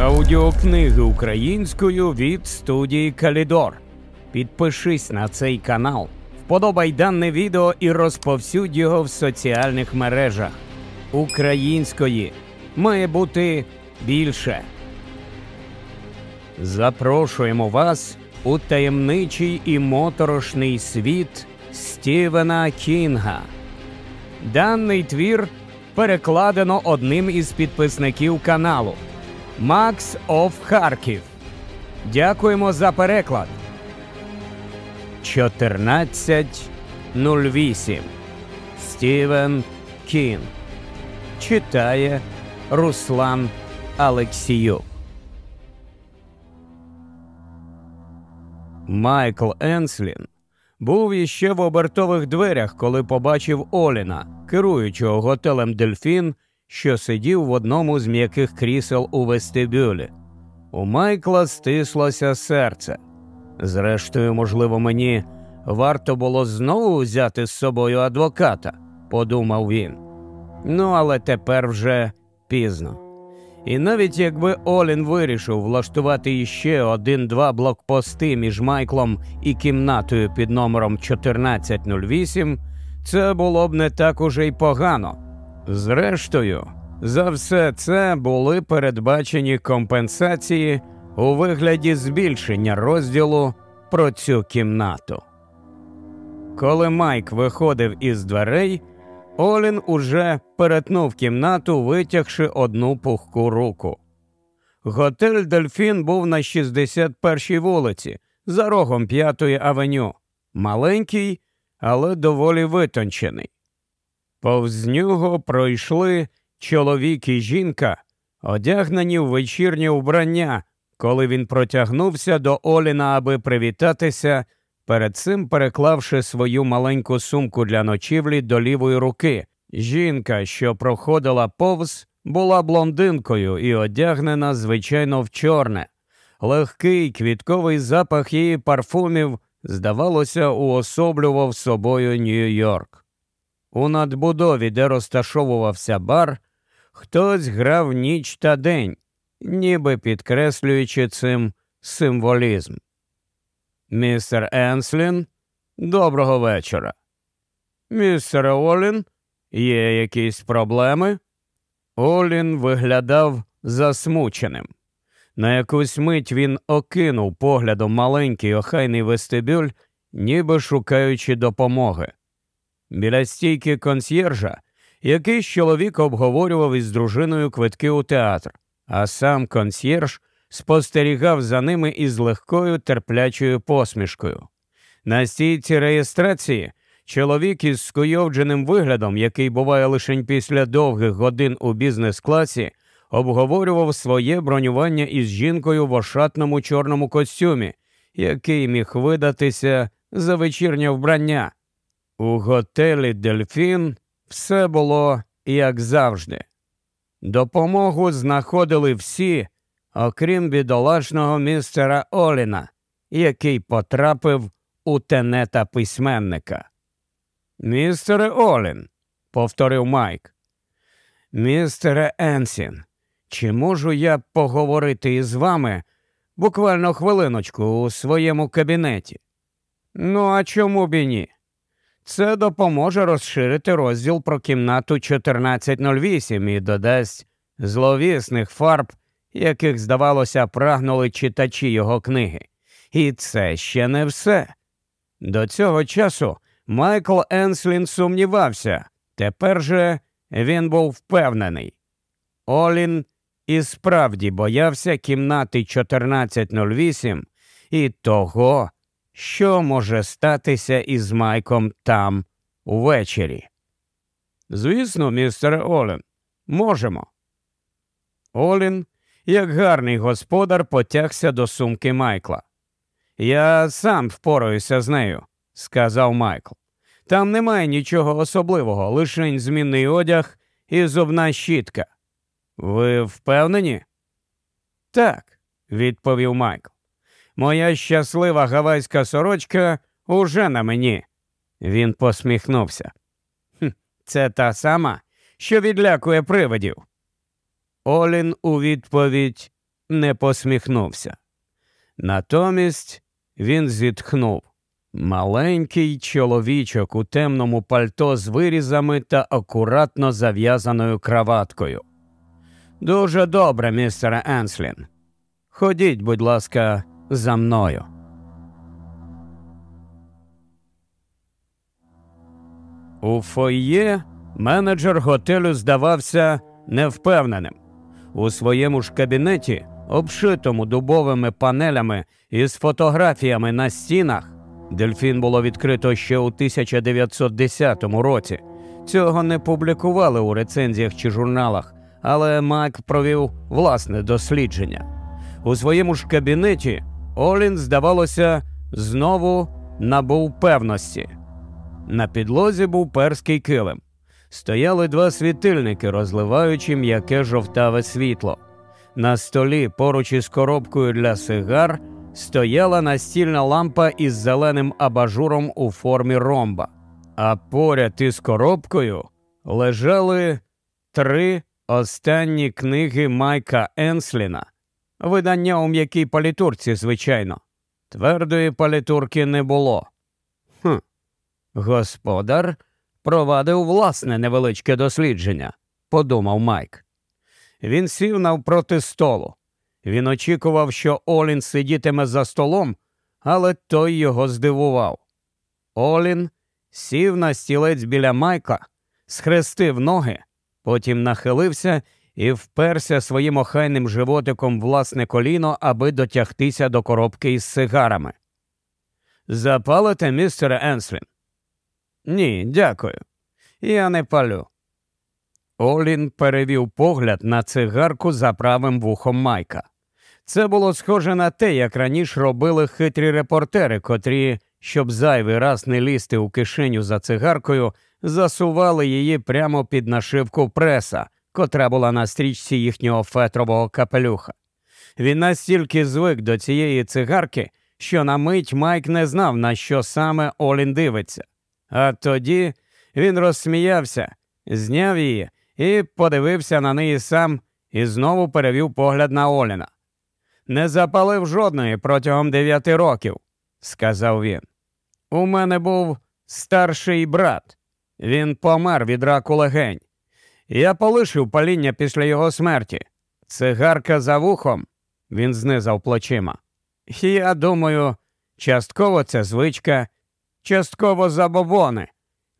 Аудіокниги українською від студії Калідор. Підпишись на цей канал, вподобай дане відео і розповсюдь його в соціальних мережах. Української має бути більше. Запрошуємо вас у таємничий і моторошний світ Стівена Кінга. Даний твір перекладено одним із підписників каналу Макс Оф Харків. Дякуємо за переклад. 1408 Стівен Кін. Читає Руслан Алексіюк. Майкл Енслін був іще в обертових дверях, коли побачив Оліна, керуючого готелем Дельфін, що сидів в одному з м'яких крісел у вестибюлі. У Майкла стислося серце. Зрештою, можливо, мені варто було знову взяти з собою адвоката, подумав він. Ну, але тепер вже пізно. І навіть якби Олін вирішив влаштувати іще один-два блокпости між Майклом і кімнатою під номером 1408, це було б не так уже й погано. Зрештою, за все це були передбачені компенсації у вигляді збільшення розділу про цю кімнату. Коли Майк виходив із дверей, Олін уже перетнув кімнату, витягши одну пухку руку. Готель Дельфін був на 61-й вулиці, за рогом П'ятої авеню, маленький, але доволі витончений. Повз нього пройшли чоловік і жінка, одягнені в вечірнє вбрання, коли він протягнувся до Оліна, аби привітатися, перед цим переклавши свою маленьку сумку для ночівлі до лівої руки. Жінка, що проходила повз, була блондинкою і одягнена, звичайно, в чорне. Легкий квітковий запах її парфумів, здавалося, уособлював собою Нью-Йорк. У надбудові, де розташовувався бар, хтось грав ніч та день, ніби підкреслюючи цим символізм. Містер Енслін, доброго вечора. Містер Олін, є якісь проблеми? Олін виглядав засмученим. На якусь мить він окинув поглядом маленький охайний вестибюль, ніби шукаючи допомоги. Біля стійки консьєржа якийсь чоловік обговорював із дружиною квитки у театр, а сам консьєрж спостерігав за ними із легкою терплячою посмішкою. На стійці реєстрації чоловік із скуйовдженим виглядом, який буває лише після довгих годин у бізнес-класі, обговорював своє бронювання із жінкою в ошатному чорному костюмі, який міг видатися за вечірнє вбрання. У готелі Дельфін все було як завжди. Допомогу знаходили всі, окрім бідолашного містера Оліна, який потрапив у тенета письменника. Містере Олін, повторив Майк. Містере Енсін, чи можу я поговорити із вами буквально хвилиночку у своєму кабінеті? Ну, а чому б і ні? Це допоможе розширити розділ про кімнату 1408 і додасть зловісних фарб, яких, здавалося, прагнули читачі його книги. І це ще не все. До цього часу Майкл Енслін сумнівався, тепер же він був впевнений. Олін і справді боявся кімнати 1408 і того, що може статися із Майком там увечері. Звісно, містере Олін, можемо. Олін, як гарний господар, потягся до сумки Майкла. Я сам впораюся з нею, сказав Майкл. Там немає нічого особливого, лише змінний одяг і зубна щітка. Ви впевнені? Так, відповів Майкл. Моя щаслива гавайська сорочка уже на мені. Він посміхнувся. «Хм, Це та сама, що відлякує привидів. Олін у відповідь не посміхнувся. Натомість він зітхнув маленький чоловічок у темному пальто з вирізами та акуратно зав'язаною краваткою. Дуже добре, містере Енслін. Ходіть, будь ласка, за мною. У фойє менеджер готелю здавався невпевненим. У своєму ж кабінеті, обшитому дубовими панелями із фотографіями на стінах, дельфін було відкрито ще у 1910 році. Цього не публікували у рецензіях чи журналах, але Майк провів власне дослідження. У своєму ж кабінеті Олін, здавалося, знову набув певності. На підлозі був перський килим. Стояли два світильники, розливаючи м'яке жовтаве світло. На столі, поруч із коробкою для сигар, стояла настільна лампа із зеленим абажуром у формі ромба, а поряд із коробкою лежали три останні книги Майка Енсліна, видання у м'якій палітурці, звичайно. Твердої палітурки не було. Хм, Господар провадив власне невеличке дослідження, подумав Майк. Він сів навпроти столу. Він очікував, що Олін сидітиме за столом, але той його здивував. Олін сів на стілець біля Майка, схрестив ноги, потім нахилився і вперся своїм охайним животиком власне коліно, аби дотягтися до коробки із сигарами. Запалите, містере Енслін? Ні, дякую. Я не палю. Олін перевів погляд на цигарку за правим вухом Майка. Це було схоже на те, як раніше робили хитрі репортери, котрі, щоб зайвий раз не лізти у кишеню за цигаркою, засували її прямо під нашивку преса, котра була на стрічці їхнього фетрового капелюха. Він настільки звик до цієї цигарки, що на мить Майк не знав, на що саме Олін дивиться. А тоді він розсміявся, зняв її і подивився на неї сам і знову перевів погляд на Оліна. Не запалив жодної протягом дев'яти років, сказав він. У мене був старший брат. Він помер від раку легень. Я полишив паління після його смерті. Цигарка за вухом, він знизав плечима. Я думаю, частково це звичка, частково забобони.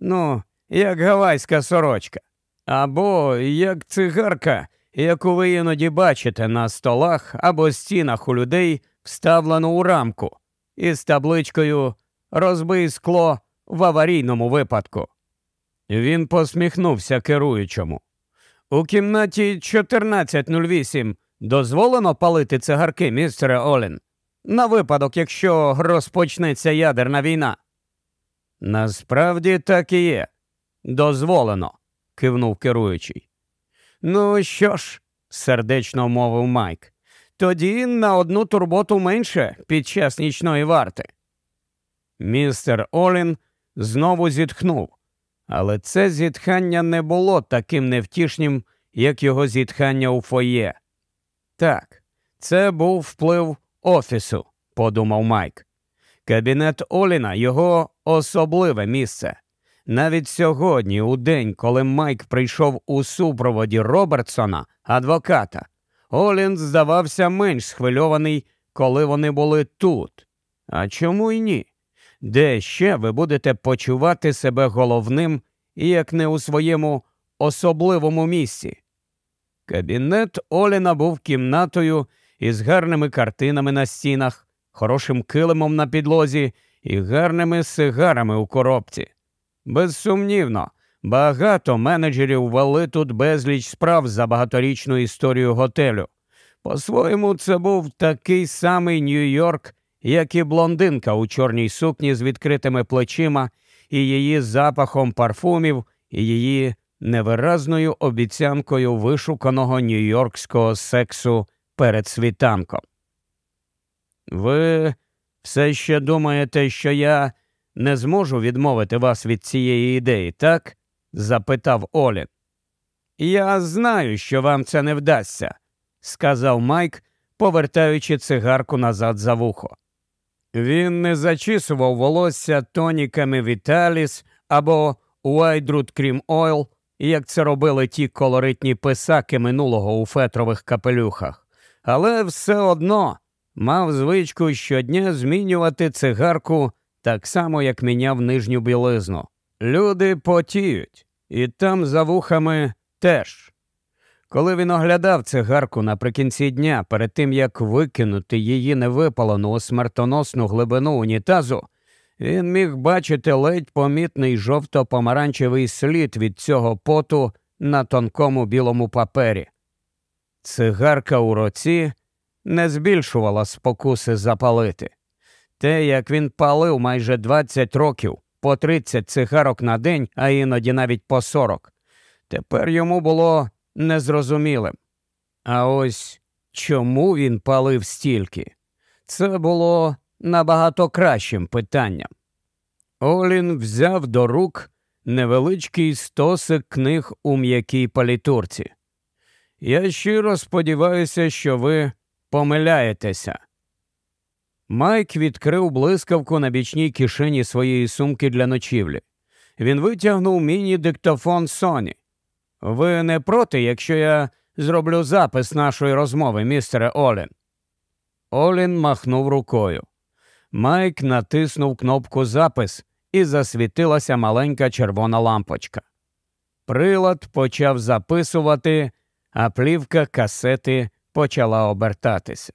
Ну, як гавайська сорочка. Або як цигарка, яку ви іноді бачите на столах або стінах у людей, вставлену у рамку, із табличкою Розбий скло в аварійному випадку. Він посміхнувся керуючому. У кімнаті 1408 дозволено палити цигарки, містере Олін, на випадок, якщо розпочнеться ядерна війна. Насправді так і є. Дозволено, кивнув керуючий. Ну що ж, сердечно мовив Майк, тоді на одну турботу менше під час нічної варти. Містер Олін знову зітхнув, але це зітхання не було таким невтішнім, як його зітхання у фоє. Так, це був вплив офісу, подумав Майк. Кабінет Оліна його особливе місце. Навіть сьогодні, у день, коли Майк прийшов у супроводі Робертсона, адвоката, Олін здавався менш схвильований, коли вони були тут. А чому й ні? Де ще ви будете почувати себе головним, як не у своєму особливому місці? Кабінет Оліна був кімнатою із гарними картинами на стінах, хорошим килимом на підлозі і гарними сигарами у коробці. Безсумнівно, багато менеджерів вели тут безліч справ за багаторічну історію готелю. По-своєму, це був такий самий Нью-Йорк, як і блондинка у чорній сукні з відкритими плечима, і її запахом парфумів, і її невиразною обіцянкою вишуканого нью-йоркського сексу перед світанком. Ви все ще думаєте, що я не зможу відмовити вас від цієї ідеї, так? запитав Олін. Я знаю, що вам це не вдасться, сказав Майк, повертаючи цигарку назад за вухо. Він не зачісував волосся тоніками Віталіс або White Cream Oil, як це робили ті колоритні писаки минулого у фетрових капелюхах, але все одно мав звичку щодня змінювати цигарку так само, як міняв нижню білизну. Люди потіють, і там за вухами теж. Коли він оглядав цигарку наприкінці дня, перед тим як викинути її невипалену у смертоносну глибину унітазу, він міг бачити ледь помітний жовто-помаранчевий слід від цього поту на тонкому білому папері. Цигарка у році не збільшувала спокуси запалити. Те, як він палив майже 20 років, по 30 цигарок на день, а іноді навіть по 40, тепер йому було незрозумілим. А ось чому він палив стільки? Це було набагато кращим питанням. Олін взяв до рук невеличкий стосик книг у м'якій палітурці. Я щиро сподіваюся, що ви помиляєтеся. Майк відкрив блискавку на бічній кишені своєї сумки для ночівлі. Він витягнув міні-диктофон Соні. Ви не проти, якщо я зроблю запис нашої розмови, містере Олін? Олін махнув рукою. Майк натиснув кнопку запис і засвітилася маленька червона лампочка. Прилад почав записувати, а плівка касети почала обертатися.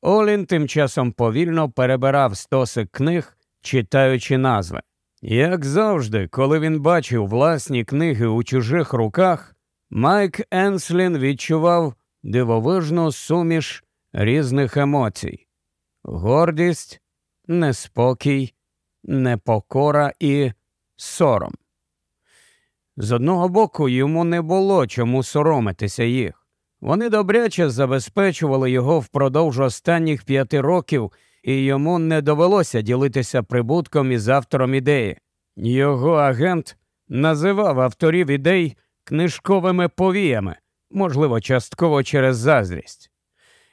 Олін тим часом повільно перебирав стоси книг, читаючи назви. Як завжди, коли він бачив власні книги у чужих руках, Майк Енслін відчував дивовижну суміш різних емоцій гордість, неспокій, непокора і сором. З одного боку, йому не було чому соромитися їх. Вони добряче забезпечували його впродовж останніх п'яти років, і йому не довелося ділитися прибутком із автором ідеї. Його агент називав авторів ідей книжковими повіями, можливо, частково через заздрість.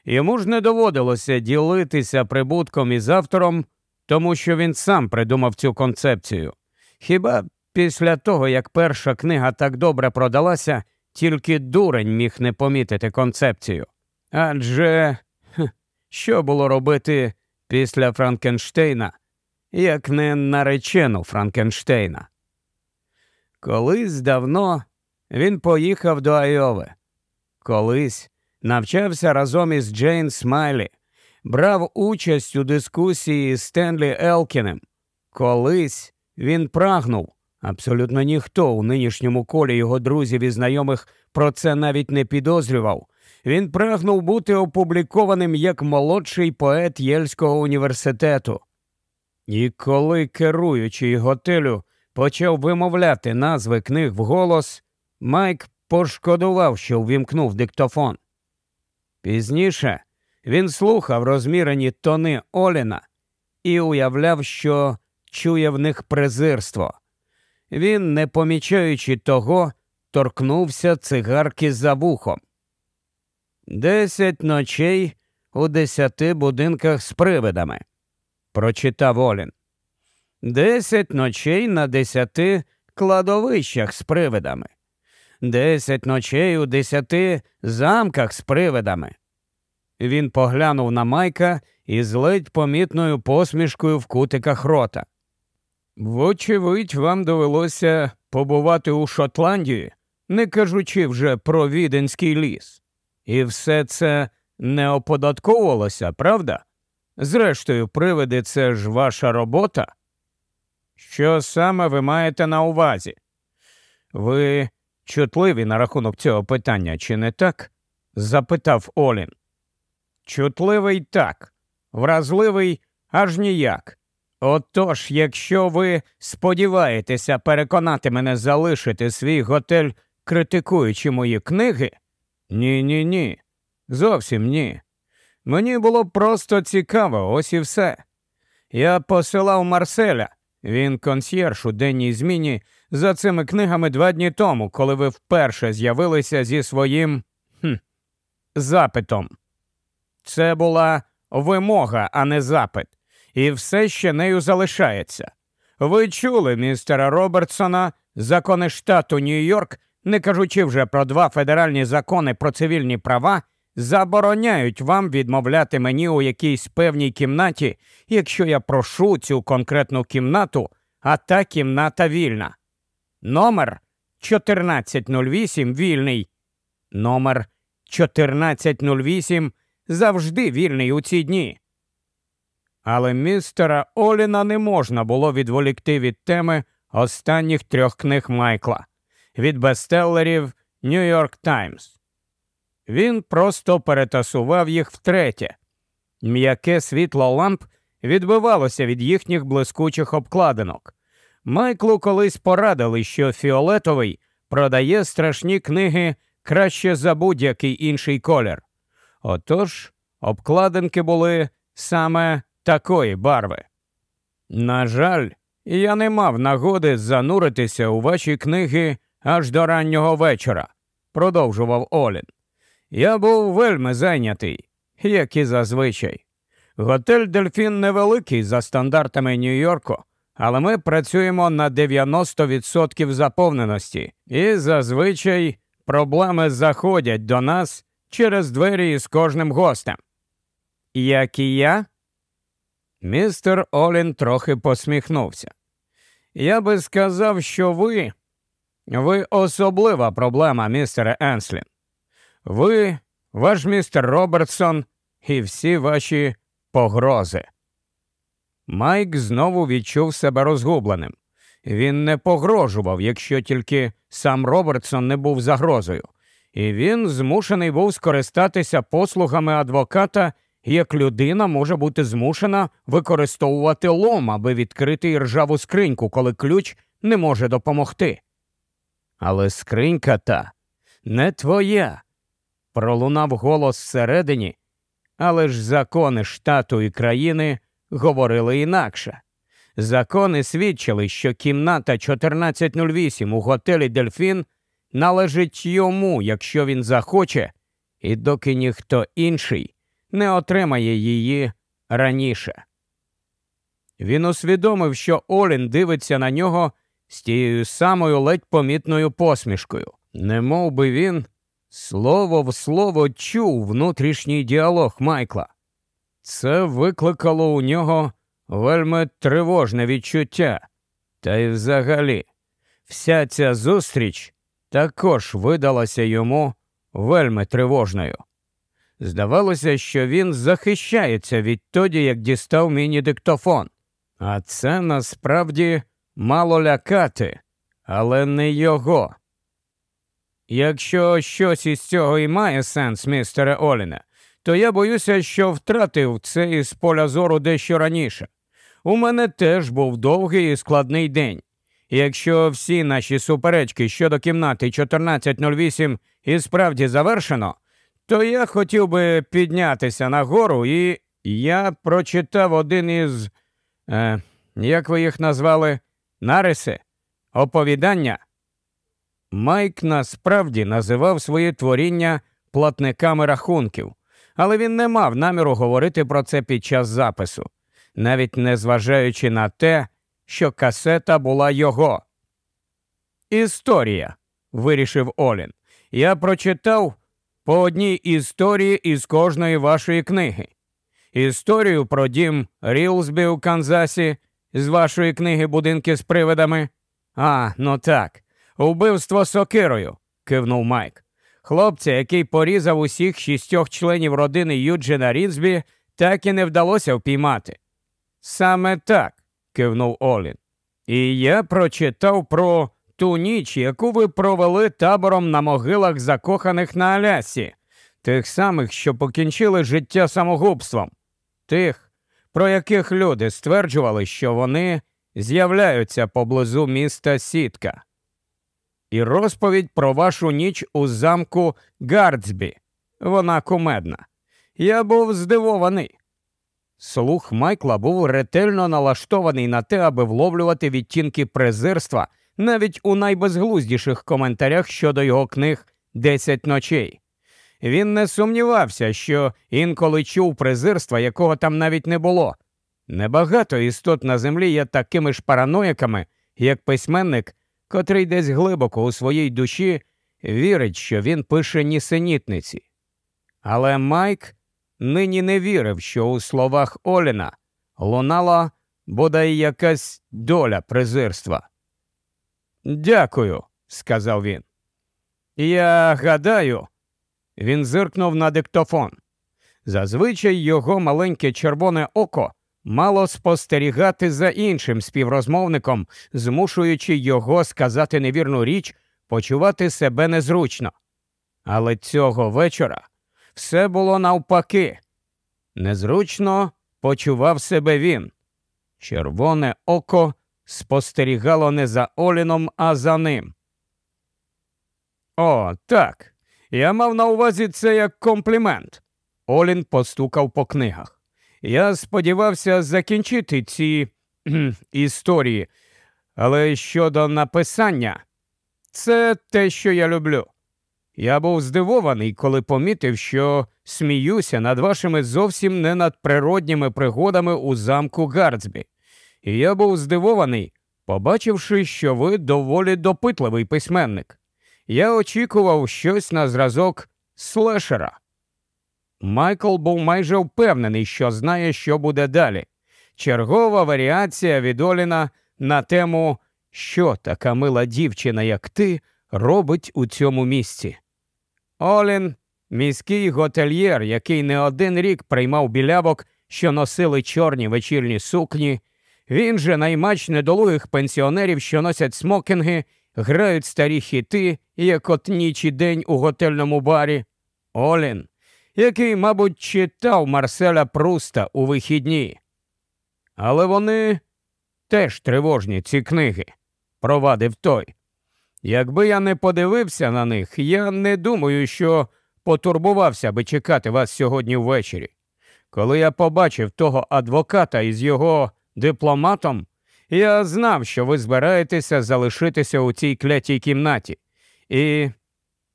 Йому ж не доводилося ділитися прибутком із автором, тому що він сам придумав цю концепцію. Хіба після того, як перша книга так добре продалася, тільки дурень міг не помітити концепцію. Адже що було робити після Франкенштейна, як не наречену Франкенштейна? Колись давно він поїхав до Айови. Колись навчався разом із Джейн Смайлі, брав участь у дискусії з Стенлі Елкінем. Колись він прагнув, абсолютно ніхто у нинішньому колі його друзів і знайомих про це навіть не підозрював. Він прагнув бути опублікованим як молодший поет Єльського університету. І коли керуючий готелю почав вимовляти назви книг вголос, Майк пошкодував, що ввімкнув диктофон. Пізніше він слухав розмірені тони Оліна і уявляв, що чує в них презирство. Він, не помічаючи того, торкнувся цигарки за вухом. Десять ночей у десяти будинках з привидами, прочитав Олін. Десять ночей на десяти кладовищах з привидами. Десять ночей у десяти замках з привидами. Він поглянув на Майка із ледь помітною посмішкою в кутиках рота. Вочевидь, вам довелося побувати у Шотландії, не кажучи вже про віденський ліс. І все це не оподатковувалося, правда? Зрештою, привиди, це ж ваша робота. Що саме ви маєте на увазі? Ви чутливі на рахунок цього питання, чи не так? запитав Олін. Чутливий так, вразливий аж ніяк. Отож, якщо ви сподіваєтеся переконати мене залишити свій готель, критикуючи мої книги, ні, ні, ні. Зовсім ні. Мені було просто цікаво, ось і все. Я посилав Марселя, він консьєрж у денній зміні, за цими книгами два дні тому, коли ви вперше з'явилися зі своїм хм, запитом. Це була вимога, а не запит, і все ще нею залишається. Ви чули містера Робертсона, закони штату Нью-Йорк, не кажучи вже про два федеральні закони про цивільні права, забороняють вам відмовляти мені у якійсь певній кімнаті, якщо я прошу цю конкретну кімнату, а та кімната вільна. Номер 1408 вільний. Номер 1408 завжди вільний у ці дні. Але містера Оліна не можна було відволікти від теми останніх трьох книг Майкла від бестселерів Нью-Йорк Таймс. Він просто перетасував їх втретє. М'яке світло ламп відбивалося від їхніх блискучих обкладинок. Майклу колись порадили, що Фіолетовий продає страшні книги краще за будь-який інший колір. Отож, обкладинки були саме такої барви. На жаль, я не мав нагоди зануритися у ваші книги аж до раннього вечора, продовжував Олін. Я був вельми зайнятий, як і зазвичай. Готель Дельфін невеликий за стандартами Нью-Йорку, але ми працюємо на 90% заповненості, і зазвичай проблеми заходять до нас через двері із кожним гостем. Як і я? Містер Олін трохи посміхнувся. Я би сказав, що ви ви особлива проблема, містере Енслін. Ви, ваш містер Робертсон і всі ваші погрози. Майк знову відчув себе розгубленим. Він не погрожував, якщо тільки сам Робертсон не був загрозою, і він змушений був скористатися послугами адвоката, як людина може бути змушена використовувати лом, аби відкрити ржаву скриньку, коли ключ не може допомогти. Але скринька та не твоя. Пролунав голос всередині, але ж закони штату і країни говорили інакше. Закони свідчили, що кімната 1408 у готелі Дельфін належить йому, якщо він захоче, і доки ніхто інший не отримає її раніше. Він усвідомив, що Олін дивиться на нього з тією самою ледь помітною посмішкою, Не мов би він слово в слово чув внутрішній діалог Майкла. Це викликало у нього вельми тривожне відчуття. Та й взагалі, вся ця зустріч також видалася йому вельми тривожною. Здавалося, що він захищається відтоді, як дістав міні-диктофон. А це насправді мало лякати, але не його. Якщо щось із цього і має сенс, містере Оліне, то я боюся, що втратив це із поля зору дещо раніше. У мене теж був довгий і складний день. якщо всі наші суперечки щодо кімнати 1408 і справді завершено, то я хотів би піднятися нагору і я прочитав один із, е, як ви їх назвали, нариси, оповідання. Майк насправді називав своє творіння платниками рахунків, але він не мав наміру говорити про це під час запису, навіть не зважаючи на те, що касета була його. Історія, вирішив Олін. Я прочитав по одній історії із кожної вашої книги. Історію про дім Рілсбі у Канзасі з вашої книги Будинки з привидами. А, ну так, убивство сокирою, кивнув Майк. Хлопця, який порізав усіх шістьох членів родини Юджина Різбі, так і не вдалося впіймати. Саме так, кивнув Олін. І я прочитав про ту ніч, яку ви провели табором на могилах закоханих на Алясі, тих самих, що покінчили життя самогубством, тих, про яких люди стверджували, що вони з'являються поблизу міста Сітка. І розповідь про вашу ніч у замку Гардсбі. Вона кумедна. Я був здивований. Слух Майкла був ретельно налаштований на те, аби вловлювати відтінки презирства навіть у найбезглуздіших коментарях щодо його книг Десять ночей. Він не сумнівався, що інколи чув презирства, якого там навіть не було. Небагато істот на землі є такими ж параноїками, як письменник, котрий десь глибоко у своїй душі вірить, що він пише нісенітниці. Але Майк нині не вірив, що у словах Оліна лунала бодай якась доля презирства. Дякую, сказав він. Я гадаю, він зиркнув на диктофон. Зазвичай його маленьке червоне око мало спостерігати за іншим співрозмовником, змушуючи його сказати невірну річ, почувати себе незручно. Але цього вечора все було навпаки. Незручно почував себе він. Червоне око спостерігало не за Оліном, а за ним. О, так. Я мав на увазі це як комплімент. Олін постукав по книгах. Я сподівався закінчити ці історії, але щодо написання, це те, що я люблю. Я був здивований, коли помітив, що сміюся над вашими зовсім не надприродніми пригодами у замку Гардсбі. І я був здивований, побачивши, що ви доволі допитливий письменник. Я очікував щось на зразок слешера. Майкл був майже впевнений, що знає, що буде далі. Чергова варіація від Оліна на тему, що така мила дівчина, як ти, робить у цьому місці. Олін міський готельєр, який не один рік приймав білявок, що носили чорні вечірні сукні. Він же наймач недолугих пенсіонерів, що носять смокінги, грають старі хіти, як от ніч і день у готельному барі. Олін який, мабуть, читав Марселя Пруста у вихідні. Але вони теж тривожні, ці книги, провадив той. Якби я не подивився на них, я не думаю, що потурбувався би чекати вас сьогодні ввечері. Коли я побачив того адвоката із його дипломатом, я знав, що ви збираєтеся залишитися у цій клятій кімнаті, і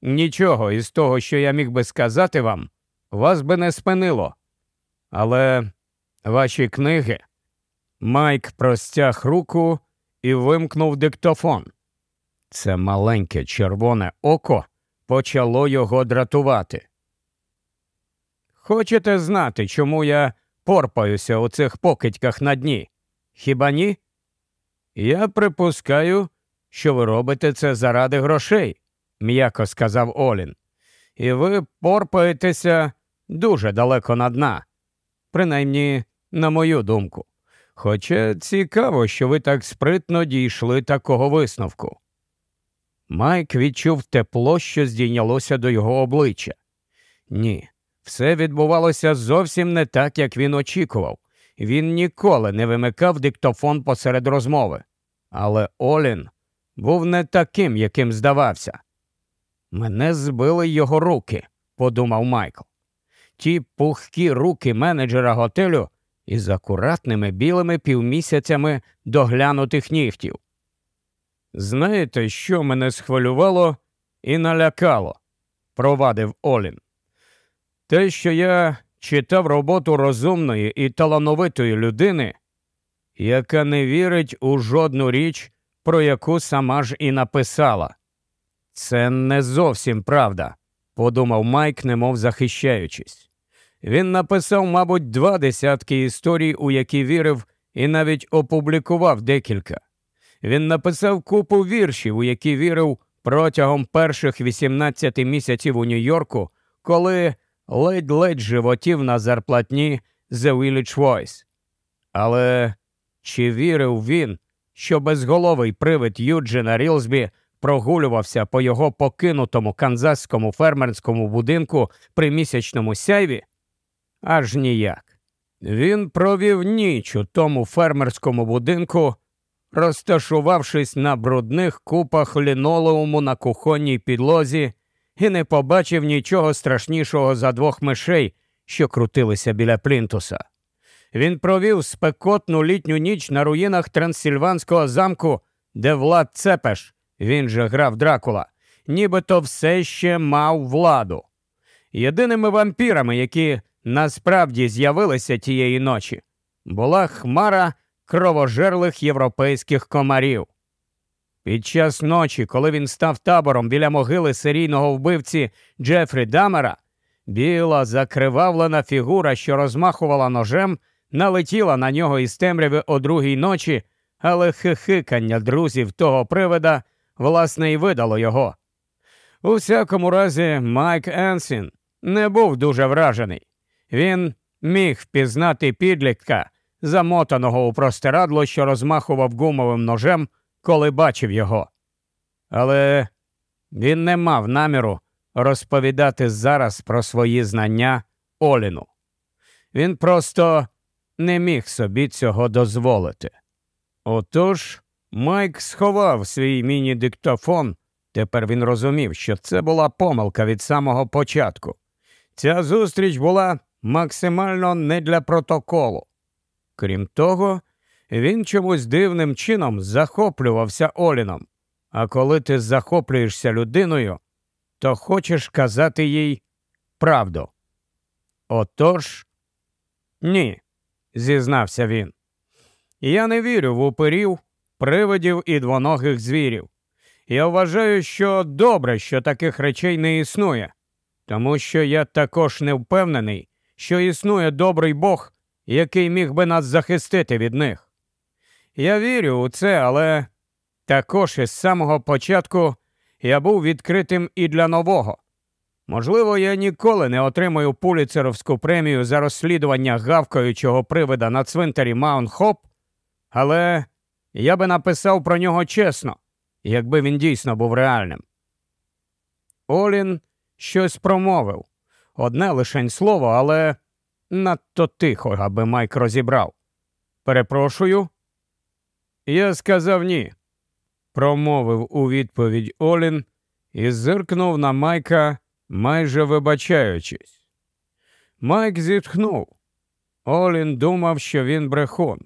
нічого із того, що я міг би сказати вам, вас би не спинило. Але ваші книги. Майк простяг руку і вимкнув диктофон. Це маленьке червоне око почало його дратувати. Хочете знати, чому я порпаюся у цих покидьках на дні? Хіба ні? Я припускаю, що ви робите це заради грошей, м'яко сказав Олін. І ви порпаєтеся дуже далеко на дна, принаймні, на мою думку. Хоча цікаво, що ви так спритно дійшли такого висновку. Майк відчув тепло, що здійнялося до його обличчя. Ні, все відбувалося зовсім не так, як він очікував. Він ніколи не вимикав диктофон посеред розмови. Але Олін був не таким, яким здавався. Мене збили його руки, подумав Майкл ті пухкі руки менеджера готелю із акуратними білими півмісяцями доглянутих нігтів. Знаєте, що мене схвилювало і налякало, провадив Олін. Те, що я читав роботу розумної і талановитої людини, яка не вірить у жодну річ, про яку сама ж і написала. Це не зовсім правда, подумав Майк, немов захищаючись. Він написав, мабуть, два десятки історій, у які вірив, і навіть опублікував декілька. Він написав купу віршів, у які вірив протягом перших 18 місяців у Нью-Йорку, коли ледь-ледь животів на зарплатні The Village Voice. Але чи вірив він, що безголовий привид Юджина Рілсбі прогулювався по його покинутому канзасському фермерському будинку при місячному сяйві? Аж ніяк. Він провів ніч у тому фермерському будинку, розташувавшись на брудних купах лінолеуму на кухонній підлозі, і не побачив нічого страшнішого за двох мишей, що крутилися біля плінтуса. Він провів спекотну літню ніч на руїнах Трансильванського замку, де Влад Цепеш, він же грав Дракула, нібито все ще мав владу. єдиними вампірами, які насправді з'явилися тієї ночі, була хмара кровожерлих європейських комарів. Під час ночі, коли він став табором біля могили серійного вбивці Джефрі Дамера, біла закривавлена фігура, що розмахувала ножем, налетіла на нього із темряви о другій ночі, але хихикання друзів того привида власне і видало його. У всякому разі, Майк Енсін не був дуже вражений. Він міг впізнати підлітка, замотаного у простирадло, що розмахував гумовим ножем, коли бачив його. Але він не мав наміру розповідати зараз про свої знання Оліну. Він просто не міг собі цього дозволити. Отож, Майк сховав свій міні-диктофон. Тепер він розумів, що це була помилка від самого початку. Ця зустріч була максимально не для протоколу. Крім того, він чомусь дивним чином захоплювався Оліном. А коли ти захоплюєшся людиною, то хочеш казати їй правду. Отож, ні, зізнався він. Я не вірю в упирів, привидів і двоногих звірів. Я вважаю, що добре, що таких речей не існує, тому що я також не впевнений, що існує добрий Бог, який міг би нас захистити від них. Я вірю у це, але також із самого початку я був відкритим і для нового. Можливо, я ніколи не отримаю пуліцеровську премію за розслідування гавкаючого привида на цвинтарі Маунт Хоп, але я би написав про нього чесно, якби він дійсно був реальним. Олін щось промовив одне лишень слово, але надто тихо, аби Майк розібрав. Перепрошую. Я сказав ні, промовив у відповідь Олін і зиркнув на Майка, майже вибачаючись. Майк зітхнув. Олін думав, що він брехун.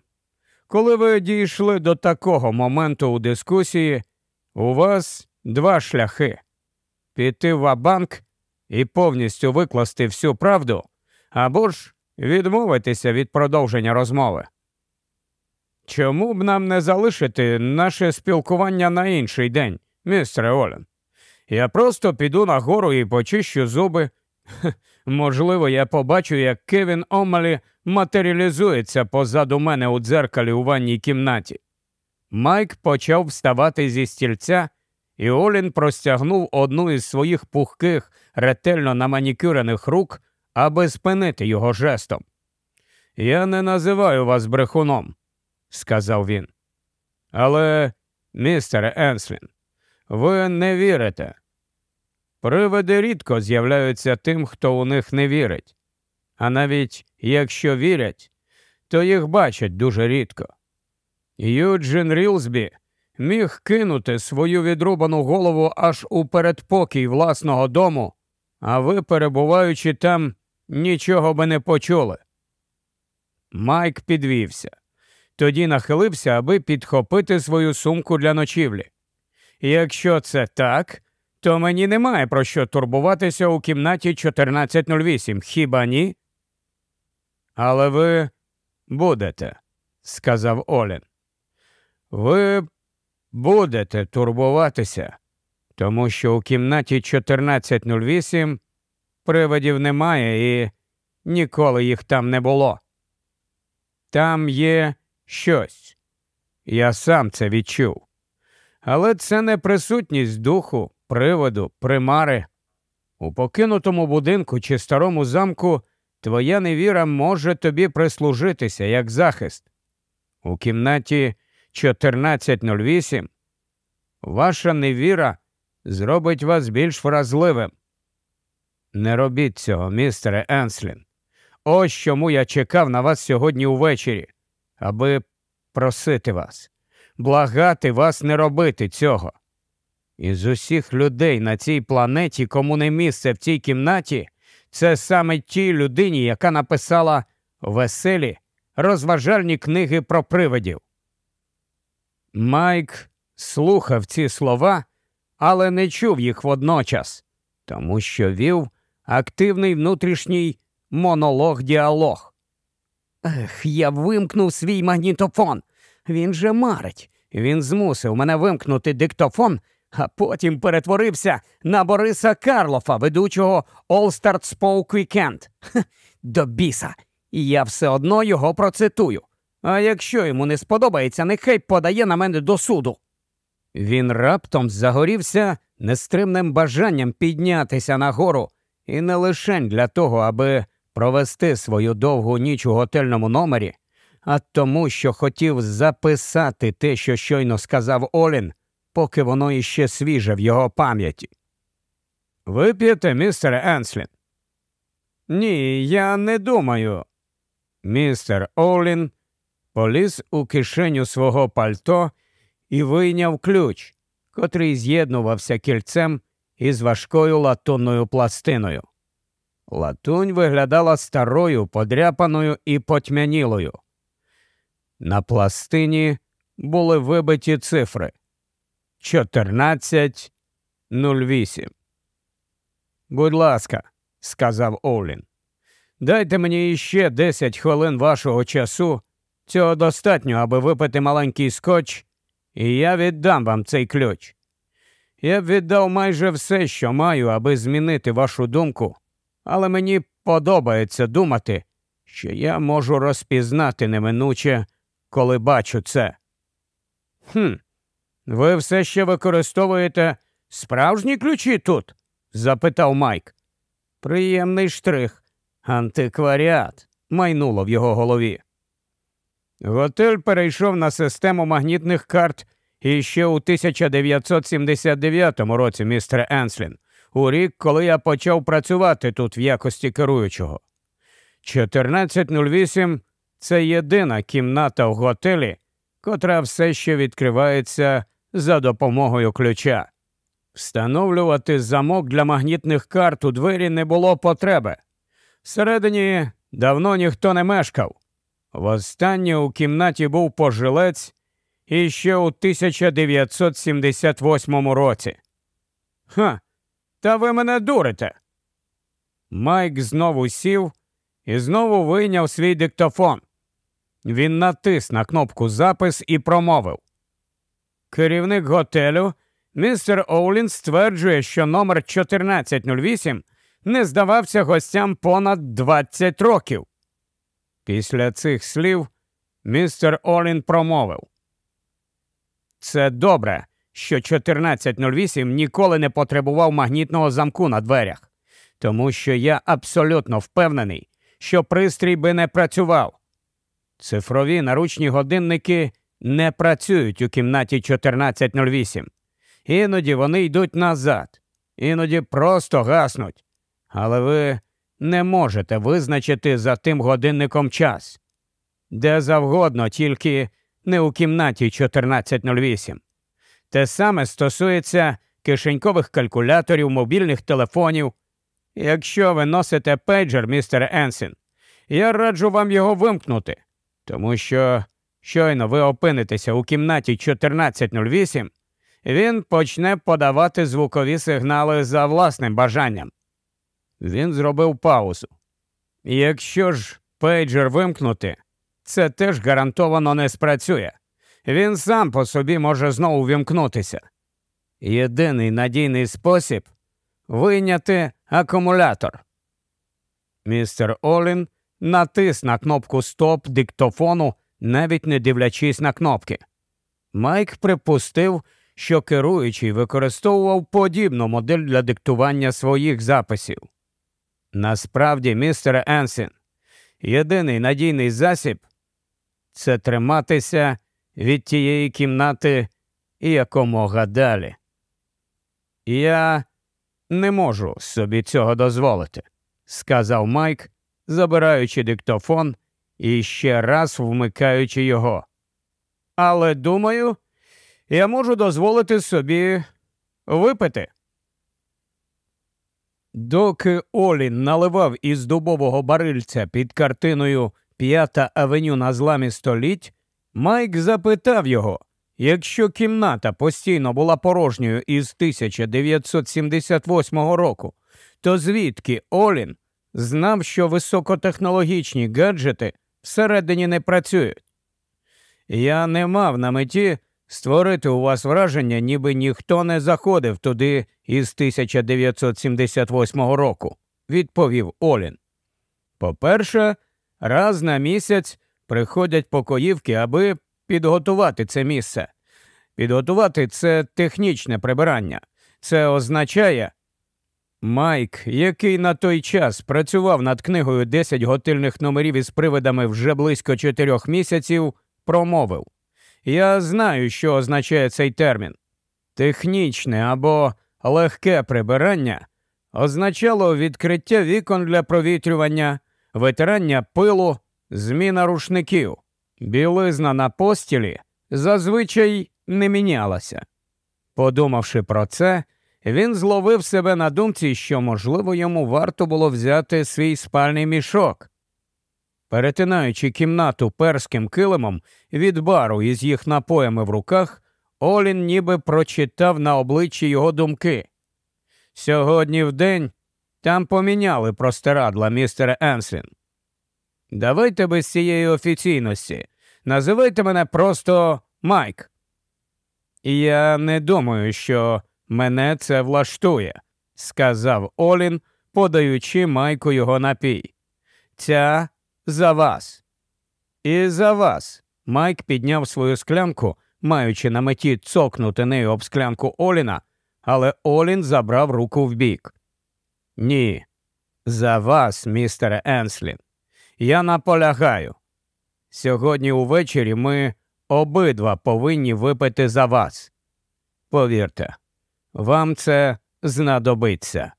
Коли ви дійшли до такого моменту у дискусії, у вас два шляхи піти в банк і повністю викласти всю правду, або ж відмовитися від продовження розмови. Чому б нам не залишити наше спілкування на інший день, містере Олен? Я просто піду нагору і почищу зуби. можливо, я побачу, як Кевін Омалі матеріалізується позаду мене у дзеркалі у ванній кімнаті. Майк почав вставати зі стільця, і Олін простягнув одну із своїх пухких, ретельно наманікюрених рук, аби спинити його жестом. Я не називаю вас брехуном, сказав він. Але, містере Енслін, ви не вірите. Привиди рідко з'являються тим, хто у них не вірить. А навіть якщо вірять, то їх бачать дуже рідко. Юджин Рілсбі міг кинути свою відрубану голову аж у передпокій власного дому, а ви, перебуваючи там, нічого би не почули. Майк підвівся, тоді нахилився, аби підхопити свою сумку для ночівлі. Якщо це так, то мені немає про що турбуватися у кімнаті 1408, хіба ні? Але ви будете, сказав Олін. Ви будете турбуватися, тому що у кімнаті 1408 привидів немає і ніколи їх там не було. Там є щось. Я сам це відчув. Але це не присутність духу, приводу, примари. У покинутому будинку чи старому замку твоя невіра може тобі прислужитися як захист. У кімнаті 1408 ваша невіра зробить вас більш вразливим. Не робіть цього, містере Енслін. Ось чому я чекав на вас сьогодні увечері, аби просити вас, благати вас не робити цього. Із усіх людей на цій планеті, кому не місце в цій кімнаті, це саме тій людині, яка написала веселі, розважальні книги про привидів. Майк слухав ці слова, але не чув їх водночас, тому що вів активний внутрішній монолог-діалог. Ех, я вимкнув свій магнітофон. Він же марить. Він змусив мене вимкнути диктофон, а потім перетворився на Бориса Карлофа, ведучого All Start Spoke Weekend. Хе, до біса. І я все одно його процитую. А якщо йому не сподобається, нехай подає на мене до суду. Він раптом загорівся нестримним бажанням піднятися нагору, і не лише для того, аби провести свою довгу ніч у готельному номері, а тому, що хотів записати те, що щойно сказав Олін, поки воно іще свіже в його пам'яті. Вип'єте, містер Енслін? Ні, я не думаю. Містер Олін поліз у кишеню свого пальто і вийняв ключ, котрий з'єднувався кільцем із важкою латунною пластиною. Латунь виглядала старою, подряпаною і потьмянілою. На пластині були вибиті цифри 14.08. Будь ласка, сказав Оулін, дайте мені іще 10 хвилин вашого часу. Цього достатньо, аби випити маленький скотч, і я віддам вам цей ключ. Я б віддав майже все, що маю, аби змінити вашу думку, але мені подобається думати, що я можу розпізнати неминуче, коли бачу це. Хм, ви все ще використовуєте справжні ключі тут? запитав Майк. Приємний штрих, антикваріат, майнуло в його голові. Готель перейшов на систему магнітних карт іще у 1979 році, містер Енслін, у рік, коли я почав працювати тут в якості керуючого. 1408 це єдина кімната в готелі, котра все ще відкривається за допомогою ключа. Встановлювати замок для магнітних карт у двері не було потреби. Всередині давно ніхто не мешкав. Востаннє у кімнаті був пожилець іще у 1978 році. Ха, та ви мене дурите. Майк знову сів і знову вийняв свій диктофон. Він натис на кнопку запис і промовив. Керівник готелю містер Оулін стверджує, що номер 1408 не здавався гостям понад 20 років. Після цих слів містер Олін промовив. Це добре, що 1408 ніколи не потребував магнітного замку на дверях, тому що я абсолютно впевнений, що пристрій би не працював. Цифрові наручні годинники не працюють у кімнаті 1408. Іноді вони йдуть назад, іноді просто гаснуть. Але ви не можете визначити за тим годинником час. Де завгодно, тільки не у кімнаті 1408. Те саме стосується кишенькових калькуляторів, мобільних телефонів. Якщо ви носите пейджер, містер Енсін, я раджу вам його вимкнути, тому що щойно ви опинитеся у кімнаті 1408, він почне подавати звукові сигнали за власним бажанням. Він зробив паузу. Якщо ж пейджер вимкнути, це теж гарантовано не спрацює. Він сам по собі може знову вімкнутися. Єдиний надійний спосіб вийняти акумулятор. Містер Олін натис на кнопку Стоп диктофону, навіть не дивлячись на кнопки. Майк припустив, що керуючий використовував подібну модель для диктування своїх записів. Насправді, містер Енсін, єдиний надійний засіб це триматися від тієї кімнати якомога далі. Я не можу собі цього дозволити, сказав Майк, забираючи диктофон і ще раз вмикаючи його. Але думаю, я можу дозволити собі випити. Доки Олін наливав із дубового барильця під картиною П'ята авеню на зламі століть, Майк запитав його, якщо кімната постійно була порожньою із 1978 року, то звідки Олін знав, що високотехнологічні гаджети всередині не працюють? Я не мав на меті створити у вас враження, ніби ніхто не заходив туди із 1978 року, відповів Олін. По-перше, раз на місяць приходять покоївки, аби підготувати це місце. Підготувати це технічне прибирання. Це означає. Майк, який на той час працював над книгою «10 готельних номерів із привидами вже близько чотирьох місяців, промовив Я знаю, що означає цей термін. Технічне або легке прибирання означало відкриття вікон для провітрювання, витирання пилу, зміна рушників, білизна на постілі зазвичай не мінялася. Подумавши про це, він зловив себе на думці, що, можливо, йому варто було взяти свій спальний мішок. Перетинаючи кімнату перським килимом від бару із їх напоями в руках, Олін ніби прочитав на обличчі його думки. Сьогодні в день там поміняли простирадла, містер Енслін. Давайте без цієї офіційності. Називайте мене просто Майк. Я не думаю, що мене це влаштує, сказав Олін, подаючи Майку його напій. Ця за вас. І за вас. Майк підняв свою склянку, маючи на меті цокнути нею об склянку Оліна, але Олін забрав руку вбік. Ні, за вас, містере Енслін. Я наполягаю. Сьогодні увечері ми обидва повинні випити за вас. Повірте, вам це знадобиться.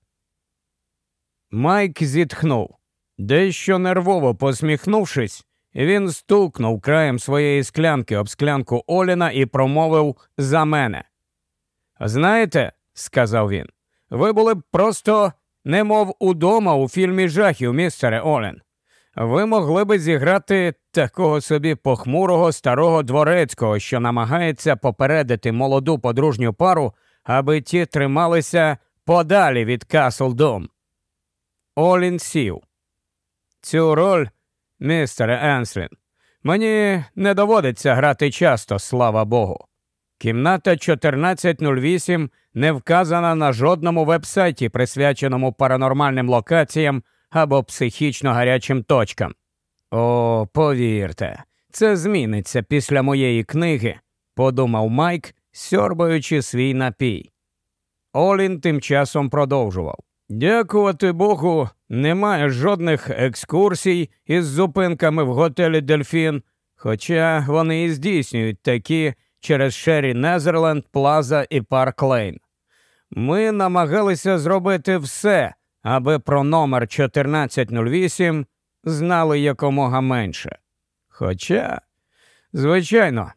Майк зітхнув. Дещо нервово посміхнувшись, він стукнув краєм своєї склянки об склянку Оліна і промовив за мене. Знаєте, сказав він, ви були б просто немов удома у фільмі жахів, містере Олен. Ви могли би зіграти такого собі похмурого старого дворецького, що намагається попередити молоду подружню пару, аби ті трималися подалі від Каслдом. Олін сів. Цю роль, містере Енслін, мені не доводиться грати часто, слава Богу. Кімната 1408 не вказана на жодному вебсайті, присвяченому паранормальним локаціям або психічно гарячим точкам. О, повірте, це зміниться після моєї книги, подумав Майк, сьорбаючи свій напій. Олін тим часом продовжував. Дякувати Богу, немає жодних екскурсій із зупинками в готелі Дельфін, хоча вони і здійснюють такі через Шері Незерленд, Плаза і Парк Лейн. Ми намагалися зробити все, аби про номер 1408 знали якомога менше. Хоча, звичайно,